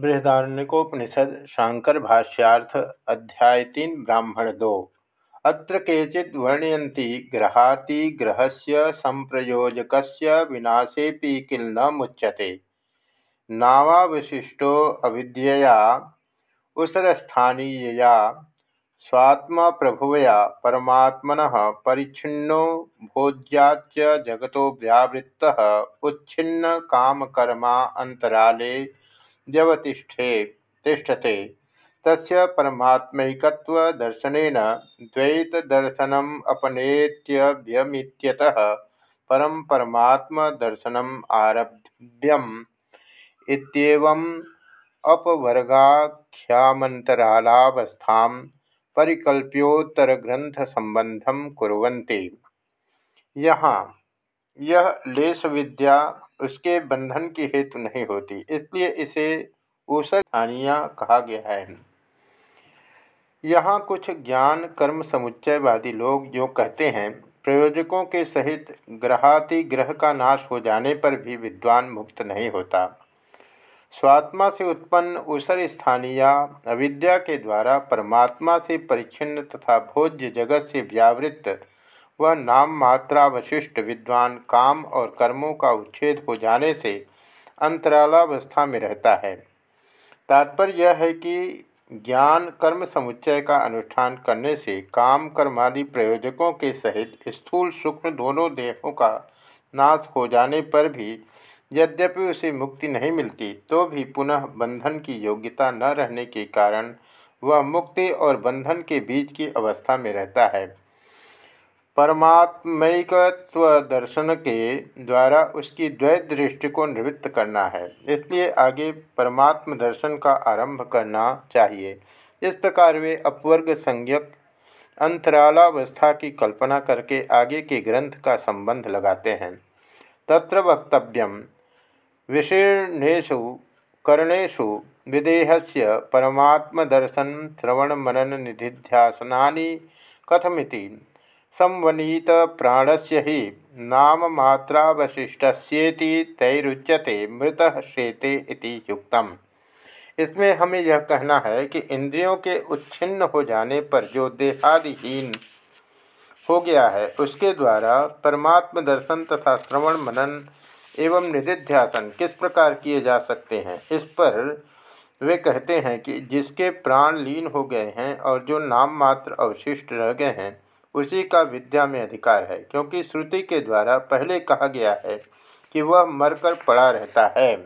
बृहदारण्यकोपनिषद शांकर भाष्यार्थ अध्याय तीन, ब्राह्मण दो। अत्र केचित् वर्णयन्ति ग्रहातिग्रहस्य सम्प्रयोजकस्य विनाशेऽपि किल न मुच्यते। नावावशिष्टो अविद्यया उसरस्थानीयया, स्वात्मप्रभुवया, परमात्मनः परिच्छिन्नो जगतो व्यावृत्तः उच्छिन्नकामकर्मा अन्तराले व्यवतिष्ठे तिष्ठते। तस्य परमात्मैकत्वदर्शनेन द्वैतदर्शनम् अपनेत्यव्यमित्यतः परं परमात्मदर्शनम् आरब्ध्यम्। इत्येवम् अपवर्गाख्यामन्तरालावस्थां परिकल्प्योत्तरग्रंथसंबंधम कुर्वन्ति। यहाँ यह लेश विद्या उसके बंधन की हेतु नहीं होती, इसलिए इसे ऊषधानिया कहा गया है। यहाँ कुछ ज्ञान कर्म समुच्चयवादी लोग जो कहते हैं, प्रयोजकों के सहित ग्रहाति ग्रह का नाश हो जाने पर भी विद्वान मुक्त नहीं होता। स्वात्मा से उत्पन्न उसर स्थानीय अविद्या के द्वारा परमात्मा से परिच्छिन्न तथा भोज्य जगत से व्यावृत्त वह नाम मात्रावशिष्ट विद्वान काम और कर्मों का उच्छेद हो जाने से अंतरालावस्था में रहता है। तात्पर्य यह है कि ज्ञान कर्म समुच्चय का अनुष्ठान करने से काम कर्मादि प्रयोजकों के सहित स्थूल सूक्ष्म दोनों देहों का नाश हो जाने पर भी यद्यपि उसे मुक्ति नहीं मिलती तो भी पुनः बंधन की योग्यता न रहने के कारण वह मुक्ति और बंधन के बीच की अवस्था में रहता है। परमात्मिकत्व दर्शन के द्वारा उसकी द्वैत दृष्टि को निवृत्त करना है। इसलिए आगे परमात्म दर्शन का आरंभ करना चाहिए। इस प्रकार वे अपवर्ग संज्ञक, अंतरालावस्था की कल्पना करके आगे के ग्रंथ का संबंध लगाते हैं। तत्र वक्तव्यम विशीर्णेशु कर्णेशु विदेहस्य परमात्मदर्शन श्रवण मनन निधिध्यासना कथमिति। संवनीत प्राणस्य ही नाम मात्रावशिष्टस्येति तैरुच्यते मृत श्रेते इति युक्तम। इसमें हमें यह कहना है कि इंद्रियों के उच्छिन्न हो जाने पर जो देहादिहीन हो गया है, उसके द्वारा परमात्म दर्शन तथा श्रवण, मनन एवं निधिध्यासन किस प्रकार किए जा सकते हैं, इस पर वे कहते हैं कि जिसके प्राण लीन हो गए हैं और जो नाम मात्र अवशिष्ट रह गए हैं उसी का विद्या में अधिकार है, क्योंकि श्रुति के द्वारा पहले कहा गया है कि वह मरकर पड़ा रहता है।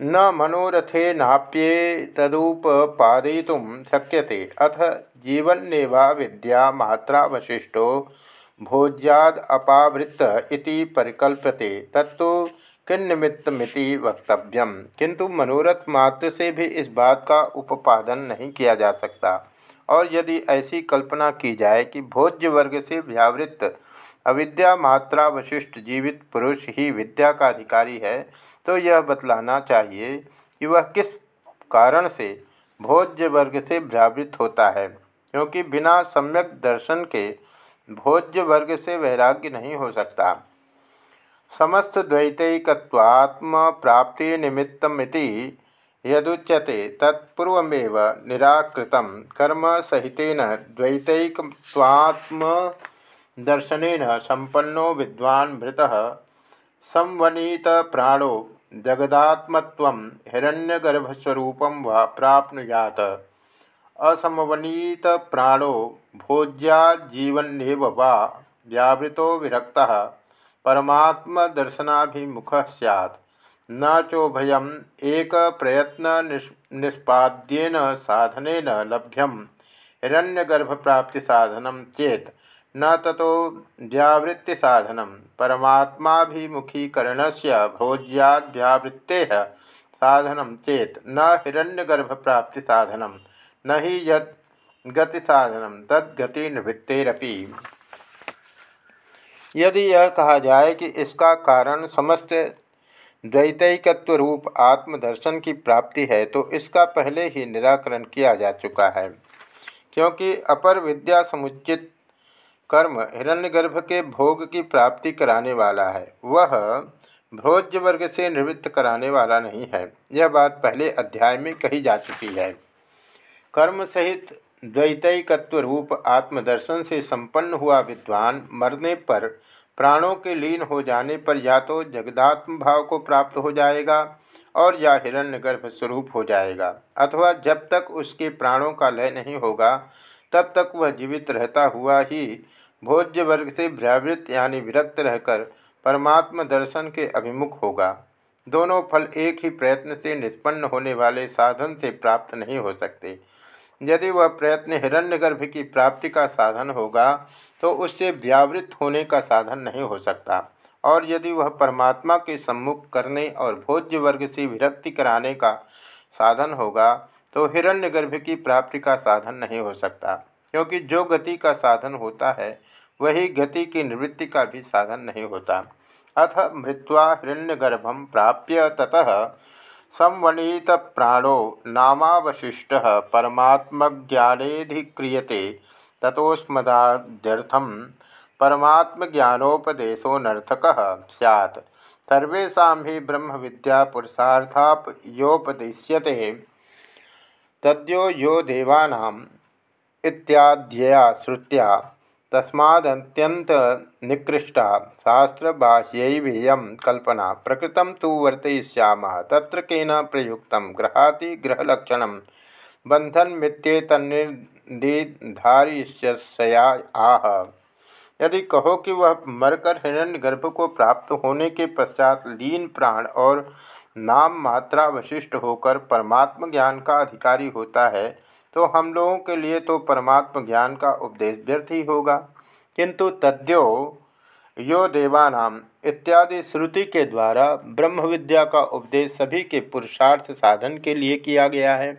न मनोरथे नाप्ये तदुपपादयितुं शक्यते, अथ जीवन्नेवा विद्या मात्रावशिष्टो भोज्याद अपावृत्त इति परिकल्प्यते, तत्तो किन्निमित्तमिति वक्तव्यम किंतु मनोरथ मात्र से भी इस बात का उपादन नहीं किया जा सकता। और यदि ऐसी कल्पना की जाए कि भोज्य वर्ग से व्यावृत्त अविद्या मात्रा वशिष्ठ जीवित पुरुष ही विद्या का अधिकारी है तो यह बतलाना चाहिए कि वह किस कारण से भोज्य वर्ग से व्यावृत होता है। क्योंकि बिना सम्यक दर्शन के भोज्य वर्ग से वैराग्य नहीं हो सकता। समस्तद्वैतैकत्वात्म प्राप्ति निमित्तमिति यदुच्यते तत्पूर्वमेव निराकृतं कर्म सहितेन द्वैतैकत्वात्म दर्शनेन संपन्नो विद्वान् मृतः संवनीत प्राणो जगदात्मत्वं हिरण्यगर्भस्वरूपं वा प्राप्नुयात्। असमवनीत प्राणो भोज्याजीवन्नेव वा व्यावृतो विरक्तः। परमात्म दर्शनाभिमुख सैत् न चोभयम एक प्रयत्न निष्पाद्यन साधन लभ्यम। हिरण्यगर्भ प्राप्ति साधन चेत न ततो व्यावृत्ति साधन परमात्माभिमुखीकरण से भोज्याद्यावृत्ते साधन चेत न हिरण्यगर्भ प्राप्ति साधन न ही यद गति साधन तद्गति निवृत्तेरपि यदि यह कहा जाए कि इसका कारण समस्त द्वैतिकत्व रूप आत्मदर्शन की प्राप्ति है तो इसका पहले ही निराकरण किया जा चुका है। क्योंकि अपर विद्या समुचित कर्म हिरण्यगर्भ के भोग की प्राप्ति कराने वाला है, वह भोज्य वर्ग से निवृत्त कराने वाला नहीं है। यह बात पहले अध्याय में कही जा चुकी है। कर्म सहित द्वैतकत्व रूप आत्मदर्शन से संपन्न हुआ विद्वान मरने पर प्राणों के लीन हो जाने पर या तो जगदात्म भाव को प्राप्त हो जाएगा और या हिरण्यगर्भ स्वरूप हो जाएगा। अथवा जब तक उसके प्राणों का लय नहीं होगा, तब तक वह जीवित रहता हुआ ही भोज्य वर्ग से व्यावृत यानी विरक्त रहकर परमात्म दर्शन के अभिमुख होगा। दोनों फल एक ही प्रयत्न से निष्पन्न होने वाले साधन से प्राप्त नहीं हो सकते। यदि वह प्रयत्न हिरण्यगर्भ की प्राप्ति का साधन होगा तो उससे व्यावृत होने का साधन नहीं हो सकता। और यदि वह परमात्मा के सम्मुख करने और भोज्य वर्ग से विरक्ति कराने का साधन होगा तो हिरण्यगर्भ की प्राप्ति का साधन नहीं हो सकता। क्योंकि जो गति का साधन होता है, वही गति की निवृत्ति का भी साधन नहीं होता। अथ मृत्वा हिरण्यगर्भम प्राप्य ततः संवनीत प्राणो नामवशिष्ट परमात्मज्ञानेधिक्रियते ततोस्मदाद्यर्थम परमात्मज्ञानोपदेशो नर्थक सैत् सर्वेशा ही ब्रह्म विद्या पुरुषार्थापयोपदिश्यते तद्यो यो देवानाम इत्याद्यया श्रुत्या तस्माद्यंत निकृष्टा शास्त्रबाह्येयं कल्पना प्रकृत तो वर्तयिष्यामः, तत्र केन प्रयुक्त? बंधन मित्येतन्निर्धारिष्यया आह। यदि कहो कि वह मरकर हिरण्य गर्भ को प्राप्त होने के पश्चात लीन प्राण और नाम मात्रा वशिष्ठ होकर परमात्म ज्ञान का अधिकारी होता है तो हम लोगों के लिए तो परमात्म ज्ञान का उपदेश व्यर्थ ही होगा। किंतु तद्यो यो देवानाम इत्यादि श्रुति के द्वारा ब्रह्म विद्या का उपदेश सभी के पुरुषार्थ साधन के लिए किया गया है।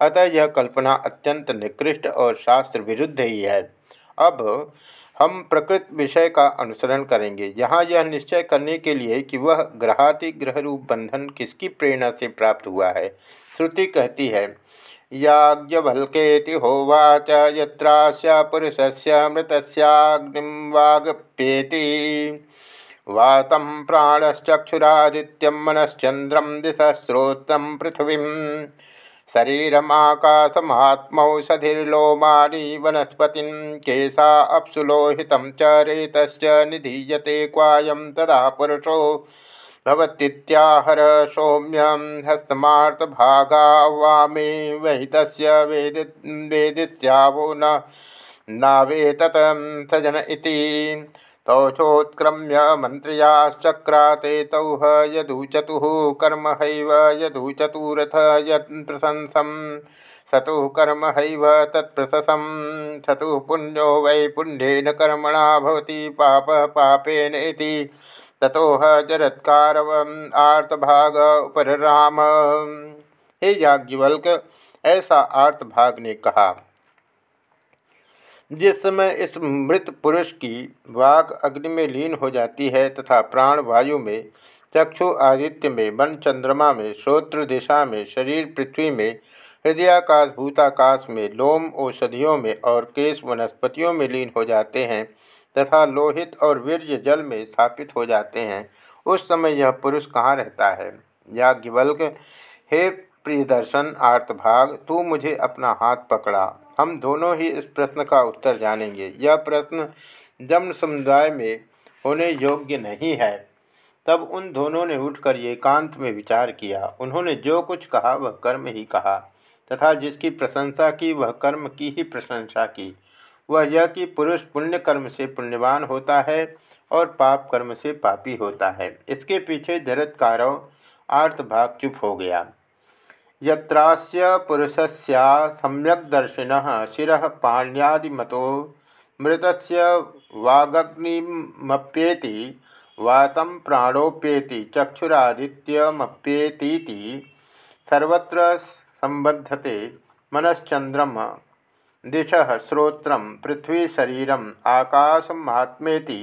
अतः यह कल्पना अत्यंत निकृष्ट और शास्त्र विरुद्ध ही है। अब हम प्रकृत विषय का अनुसरण करेंगे। यहाँ यह निश्चय करने के लिए कि वह ग्रहाति ग्रह रूप बंधन किसकी प्रेरणा से प्राप्त हुआ है? श्रुति कहती है याज्ञवल्केति होवाच यत्रास्य पुरुषस्य मृतस्याग्निं वागप्येति। वातं प्राणश्चक्षुरादित्यं मनश्चन्द्रं पृथिवीं। शरीरमाकाशमात्मौषधिर्लोमानि वनस्पतिं केशा अप्सुलोहितं च रेतश्च निधीयते तदा पुरुषो भवतीत्याहर सौम्यं हस्तमार्तभागा वामे वहित वेद न नावेतत सजन इति। तौचोत्क्रम्य मन्त्र्याश्चक्राते तौह यदूचतुः कर्म हैव यदूचतुरथ यत्प्रशंसं। सतु कर्म हैव सतु पुण्यो वै पुण्येन कर्मणा भवति पाप पापेन ततोह जरत्कार आर्तभाग उपर राम हे याज्ञवल्क, ऐसा आर्तभाग ने कहा, जिस समय इस मृत पुरुष की वाक अग्नि में लीन हो जाती है तथा प्राण वायु में, चक्षु आदित्य में, मन चंद्रमा में, श्रोत्र दिशा में, शरीर पृथ्वी में, हृदयाकाश, भूताकाश में, लोम औषधियों में और केश वनस्पतियों में लीन हो जाते हैं तथा लोहित और वीर्य जल में स्थापित हो जाते हैं। उस समय यह पुरुष कहाँ रहता है? याज्ञवल्क हे प्रियदर्शन आर्तभाग तू मुझे अपना हाथ पकड़ा। हम दोनों ही इस प्रश्न का उत्तर जानेंगे। यह प्रश्न जन्म समुदाय में होने योग्य नहीं है। तब उन दोनों ने उठकर एकांत में विचार किया। उन्होंने जो कुछ कहा, वह कर्म ही कहा, तथा जिसकी प्रशंसा की, वह कर्म की ही प्रशंसा की। वह यह कि पुरुष पुण्य कर्म से पुण्यवान होता है और पाप कर्म से पापी होता है। इसके पीछे जरत्कारव आर्तभाग चुप हो गया। यत्रास्य पुरुषस्या सम्यक दर्शिन शिव पाण्यादिमतो मृत वागग्निमप्येति वातं प्राणोप्येति चक्षुरादित्यमप्येती सर्वत्र संबद्धते मनश्चंद्रम दिश श्रोत्र पृथ्वी शरीरम आकाशमात्मेति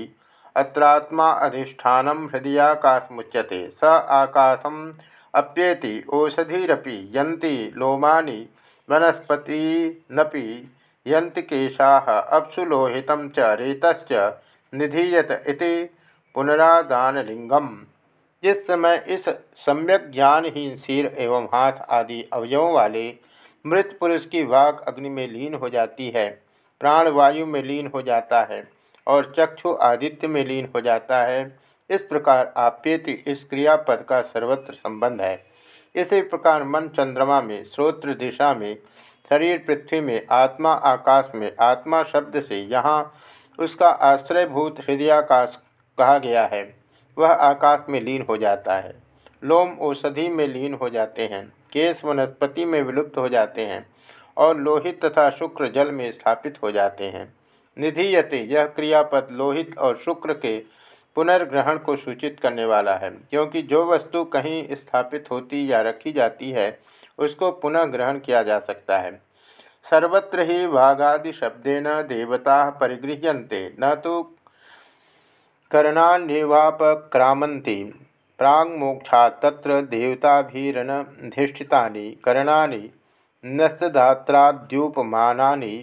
अत्रात्मा अधिष्ठान हृदयाकाशमुच्यते स आकाशम अप्येति ओषधिरपि यन्ति, लोमानि वनस्पतीनपि यंतकेशा अप्सुलोहित च रेत निधीयत इति पुनरादानलिंगम जिस समय इस सम्यक ज्ञानहीन सिर एवं हाथ आदि अवयवों वाले मृत पुरुष की वाक अग्नि में लीन हो जाती है प्राण वायु में लीन हो जाता है और चक्षु आदित्य में लीन हो जाता है। इस प्रकार आप्येति इस क्रियापद का सर्वत्र संबंध है। इसी प्रकार मन चंद्रमा में, श्रोत्र दिशा में, शरीर पृथ्वी में, आत्मा आकाश में, आत्मा शब्द से यहाँ उसका आश्रयभूत हृदयाकाश कहा गया है। वह आकाश में लीन हो जाता है। लोम औषधि में लीन हो जाते हैं। केश वनस्पति में विलुप्त हो जाते हैं और लोहित तथा शुक्र जल में स्थापित हो जाते हैं। निधीयते, यह क्रियापद लोहित और शुक्र के पुनर्ग्रहण को सूचित करने वाला है, क्योंकि जो वस्तु कहीं स्थापित होती या रखी जाती है, उसको पुनः ग्रहण किया जा सकता है। सर्वत्र ही वाघादि शब्देन देवता परिगृह्यन्ते, न तो करणान्यवापक्रामन्ति प्राङ्मोक्षा तत्र देवताभिरनधिष्ठितानि करणानि, नस्तदात्राद्युपमानानि,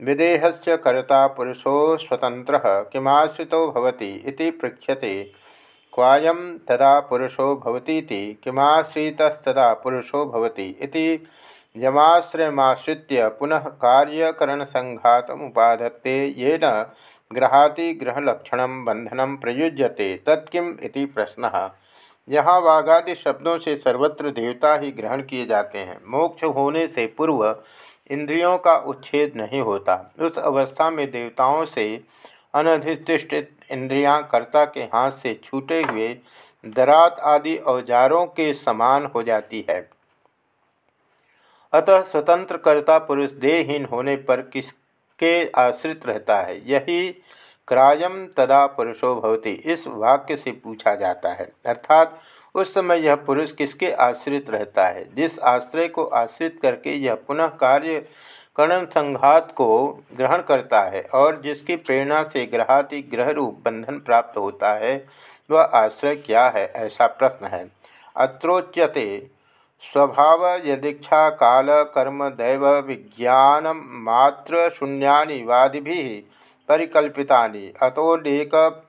विदेहश्च कर्ता पुरुषो स्वतंत्र किमाश्रितो भवति इति पृछ्यते क्वायं तदा पुरुषो भवतीति, किमाश्रितस्तदा पुरुषो भवति इति यमाश्रयमाश्रित्य पुनः कार्यकरणसङ्घातमुपाधत्ते येन ग्रहातिग्रहलक्षण बंधन प्रयुज्यते तत्किम इति प्रश्न। यहाँ वाघादि शब्दों से सर्वत्र देवता ही ग्रहण किए जाते हैं। मोक्ष होने से पूर्व इंद्रियों का उच्छेद नहीं होता। उस अवस्था में देवताओं से अनधिष्ठित इंद्रियाँ कर्ता के हाथ से छूटे हुए दरात आदि औजारों के समान हो जाती है। अतः स्वतंत्र कर्ता पुरुष देहहीन होने पर किस के आश्रित रहता है। यही क्रायम तदा पुरुषो भवति, इस वाक्य से पूछा जाता है। अर्थात, उस समय यह पुरुष किसके आश्रित रहता है? जिस आश्रय को आश्रित करके यह पुनः कार्य कर्ण संघात को ग्रहण करता है और जिसकी प्रेरणा से ग्रहाति ग्रह रूप बंधन प्राप्त होता है, वह आश्रय क्या है? ऐसा प्रश्न है। अत्रोच्यते स्वभाव यदीक्षा काल कर्म दैव विज्ञान मात्र शून्यानि वादि परिकल्पिता अतोलेक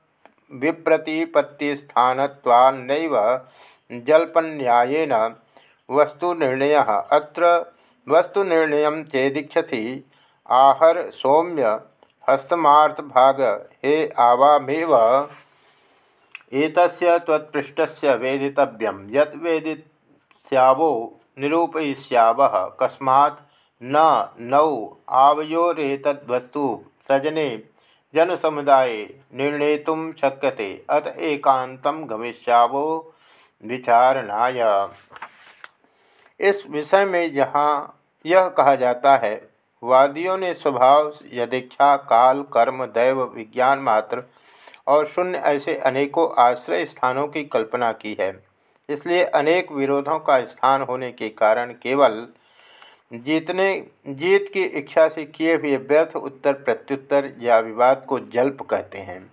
विप्रतिपत्तिस्थानत्वान्नैव जल्पन्यायेन वस्तुनिर्णय। अत्र वस्तुनिर्णय चेदीक्षसी आहर सौम्य हस्तमार्थभाग हे आवामेव। एतस्य त्वत्पृष्ठस्य वेदितव्यं। यत् वेदित स्यावो निरूपयिष्याव। कस्मा न नौ आवयोरेतद्वस्तु सजने जनसमुदाय निर्णेतुं शक्यते। अत एकांत गमिष्यावो विचारणाय। इस विषय में यहाँ यह कहा जाता है, वादियों ने स्वभाव यदीक्षा काल, कर्म, दैव, विज्ञान मात्र और शून्य ऐसे अनेकों आश्रय स्थानों की कल्पना की है। इसलिए अनेक विरोधों का स्थान होने के कारण केवल जीतने, जीत की इच्छा से किए हुए व्यर्थ उत्तर, प्रत्युत्तर या विवाद को जल्प कहते हैं।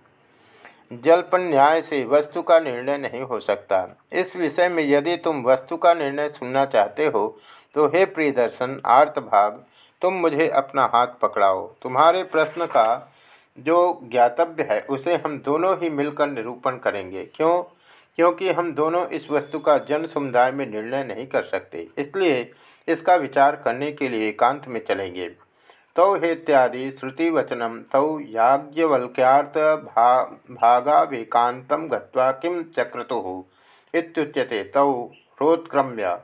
जल्पन न्याय से वस्तु का निर्णय नहीं हो सकता। इस विषय में यदि तुम वस्तु का निर्णय सुनना चाहते हो तो हे प्रिय दर्शन आर्त भाग, तुम मुझे अपना हाथ पकड़ाओ। तुम्हारे प्रश्न का जो ज्ञातव्य है, उसे हम दोनों ही मिलकर निरूपण करेंगे। क्यों? क्योंकि हम दोनों इस वस्तु का जन समुदाय में निर्णय नहीं कर सकते। इसलिए इसका विचार करने के लिए एकांत में चलेंगे। तौ तो हेत्यादि श्रुतिवचनम तौ तो याज्ञवल्क्यार्थ भा भागावेकांत गत्वा किं चक्रतु इत्युच्यते तौ हृत्क्रम्य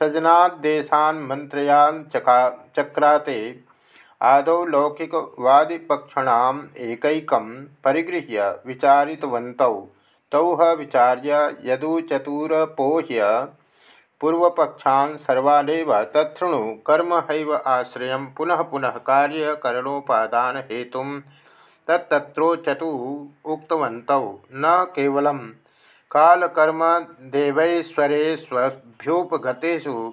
सजनादेशान मंत्रयान चका चक्राते आदौ लौकिकवादिपक्षण एक परिगृह्य विचारितवन्तौ। तौह विचार्य यदुचतुरपोह्य पूर्वपक्षान् सर्वानेव तत्णु कर्म हैव आश्रय पुनः पुनः कार्यकरणोपादान हेतु तत्रोचतु उक्तवन्तौ, न केवलं कालकर्म देवैश्वरेष्वभ्युपगतेषु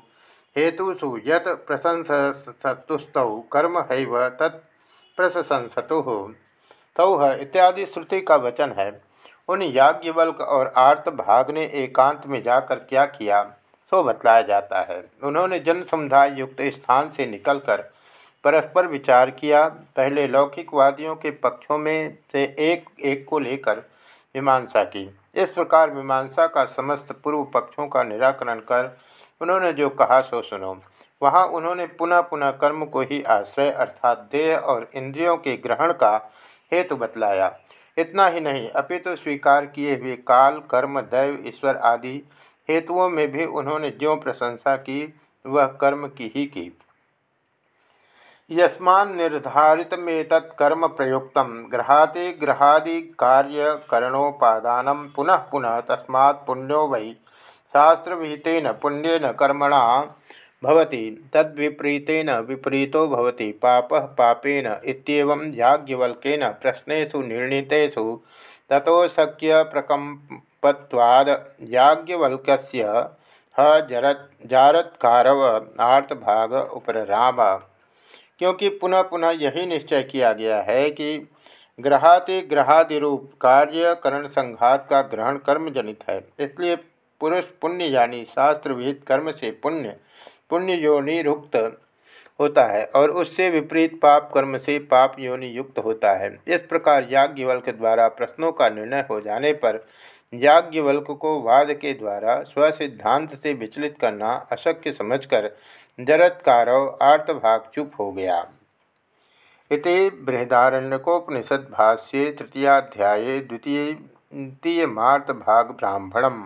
हेतुषु यत् प्रशंसतुस्तौ कर्म हैव तत्प्रशंसतुः तौह इत्यादि श्रुति का वचन है। उन याज्ञवल्क और आर्त भाग ने एकांत में जाकर क्या किया? सो बतलाया जाता है। उन्होंने जन समुदाय युक्त स्थान से निकलकर परस्पर विचार किया। पहले लौकिकवादियों के पक्षों में से एक एक को लेकर मीमांसा की। इस प्रकार मीमांसा का समस्त पूर्व पक्षों का निराकरण कर उन्होंने जो कहा सो सुनो। वहाँ उन्होंने पुनः पुनः कर्म को ही आश्रय अर्थात देह और इंद्रियों के ग्रहण का हेतु बतलाया। इतना ही नहीं, अपितु तो स्वीकार किए हुए काल, कर्म, दैव, ईश्वर आदि हेतुओं में भी उन्होंने जो प्रशंसा की, वह कर्म की ही की। यस्मान निर्धारितमेतत्कर्म प्रयुक्त ग्रहाति ग्रहादि कार्यकरणोपादान पुनः पुनः तस्मा पुण्यो वै। शास्त्रविहितेन पुण्यन कर्मणा भवति। तद्विपरीतेन विपरीतो भवति। पापः पापेन इत्येवं याज्ञवल्क्येन प्रश्नेषु निर्णीतेषु शक्य प्रकम्पत्वाद याज्ञवल्क्यस्य ह जरत जारत्कारव आर्तभाग उपराम क्योंकि पुनः पुनः यही निश्चय किया गया है कि ग्रहाति ग्रहादिरूप कार्य करण संघात का ग्रहण कर्म जनित है। इसलिए पुरुष पुण्य यानी शास्त्र विहित कर्म से पुण्य पुण्य योनि रुक्त होता है और उससे विपरीत पाप कर्म से पाप योनि युक्त होता है। इस प्रकार याज्ञवल्क द्वारा प्रश्नों का निर्णय हो जाने पर याज्ञवल्क को वाद के द्वारा स्वसिद्धांत से विचलित करना अशक्य समझकर जरत्कारव आर्तभाग चुप हो गया। इति बृहदारण्यकोपनिषद भाष्ये तृतीयाध्याये द्वितीय द्वितीय ब्राह्मणम